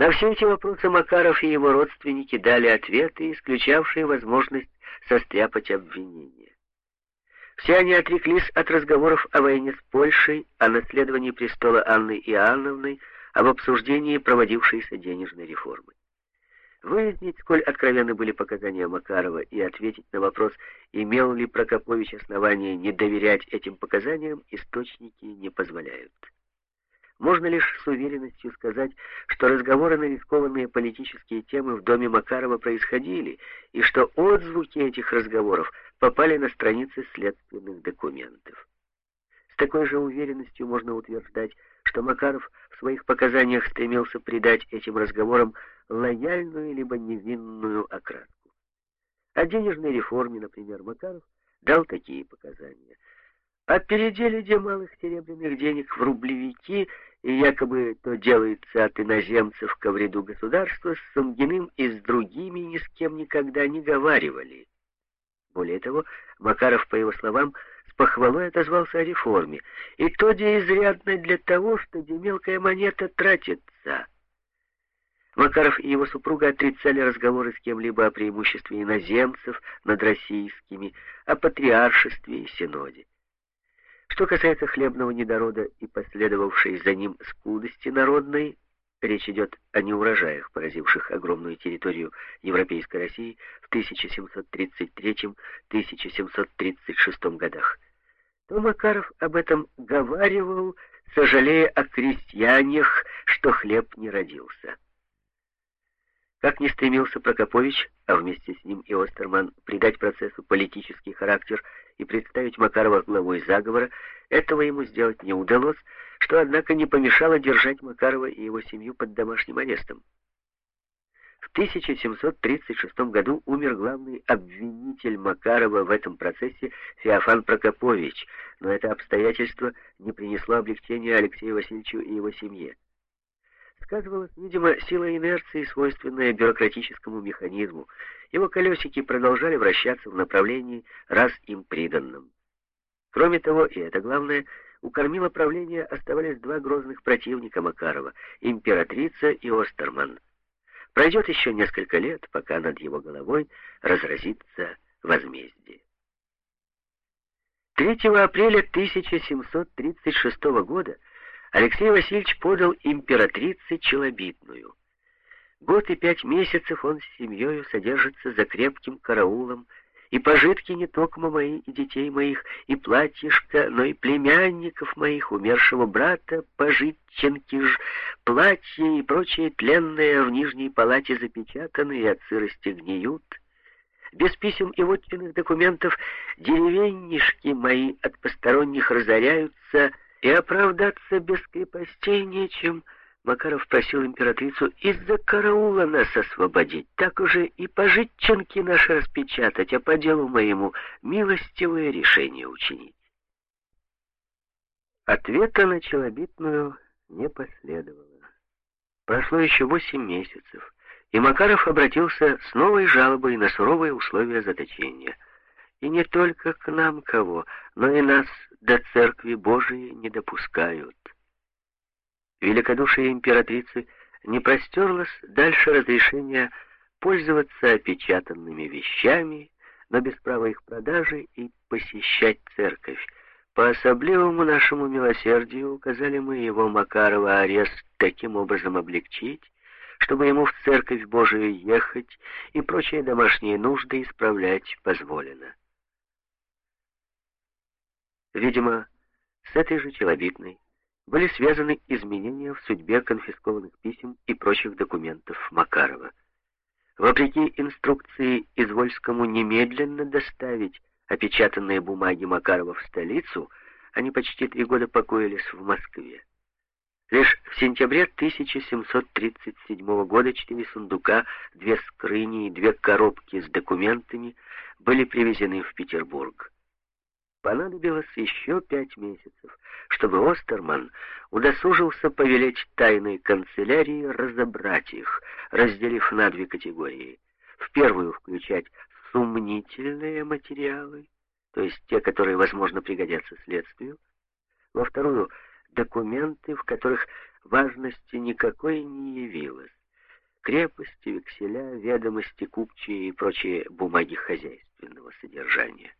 На все эти вопросы Макаров и его родственники дали ответы, исключавшие возможность состряпать обвинения. Все они отреклись от разговоров о войне с Польшей, о наследовании престола Анны Иоанновны, об обсуждении проводившейся денежной реформы. Выяснить, сколь откровенны были показания Макарова, и ответить на вопрос, имел ли Прокопович основание не доверять этим показаниям, источники не позволяют. Можно лишь с уверенностью сказать, что разговоры на рискованные политические темы в доме Макарова происходили, и что отзвуки этих разговоров попали на страницы следственных документов. С такой же уверенностью можно утверждать, что Макаров в своих показаниях стремился придать этим разговорам лояльную либо невинную окраску. О денежной реформе, например, Макаров дал такие показания. О переделе малых серебряных денег в рублевики и якобы то делается от иноземцев ко вреду государства, с Самгиным и с другими ни с кем никогда не говаривали. Более того, Макаров, по его словам, с похвалой отозвался о реформе, и то де изрядно для того, что где мелкая монета тратится. Макаров и его супруга отрицали разговоры с кем-либо о преимуществе иноземцев над российскими, о патриаршестве и синоде. Что касается хлебного недорода и последовавшей за ним скудости народной, речь идет о неурожаях, поразивших огромную территорию Европейской России в 1733-1736 годах, то Макаров об этом говаривал, сожалея о крестьянах, что хлеб не родился. Как ни стремился Прокопович, а вместе с ним и Остерман, придать процессу политический характер и представить Макарова главой заговора, этого ему сделать не удалось, что, однако, не помешало держать Макарова и его семью под домашним арестом. В 1736 году умер главный обвинитель Макарова в этом процессе Феофан Прокопович, но это обстоятельство не принесло облегчения Алексею Васильевичу и его семье сказывалась, видимо, сила инерции, свойственная бюрократическому механизму. Его колесики продолжали вращаться в направлении, раз им приданном. Кроме того, и это главное, у кормила правления оставались два грозных противника Макарова — императрица и Остерман. Пройдет еще несколько лет, пока над его головой разразится возмездие. 3 апреля 1736 года Алексей Васильевич подал императрице челобитную. Год и пять месяцев он с семьей содержится за крепким караулом, и пожитки не только мои и детей моих, и платьишко, но и племянников моих, умершего брата, пожитченки ж, платье и прочее тленное в нижней палате запечатаны и от сырости гниют. Без писем и вотчинных документов деревеннишки мои от посторонних разоряются, и оправдаться без крепостей нечем. Макаров просил императрицу из-за караула нас освободить, так уже и пожитченки наши распечатать, а по делу моему милостивое решение учинить. Ответа на челобитную не последовало. Прошло еще восемь месяцев, и Макаров обратился с новой жалобой на суровые условия заточения. И не только к нам кого, но и нас до Церкви Божией не допускают. Великодушие императрицы не простерлось дальше разрешения пользоваться опечатанными вещами, но без права их продажи и посещать церковь. По особливому нашему милосердию указали мы его Макарова арест таким образом облегчить, чтобы ему в церковь Божию ехать и прочие домашние нужды исправлять позволено. Видимо, с этой же челобитной были связаны изменения в судьбе конфискованных писем и прочих документов Макарова. Вопреки инструкции Извольскому немедленно доставить опечатанные бумаги Макарова в столицу, они почти три года покоились в Москве. Лишь в сентябре 1737 года четыре сундука, две скрыни и две коробки с документами были привезены в Петербург. Понадобилось еще пять месяцев, чтобы Остерман удосужился повелеть тайной канцелярии разобрать их, разделив на две категории. В первую включать сомнительные материалы, то есть те, которые, возможно, пригодятся следствию. Во вторую — документы, в которых важности никакой не явилось, крепости, векселя, ведомости, купчие и прочие бумаги хозяйственного содержания.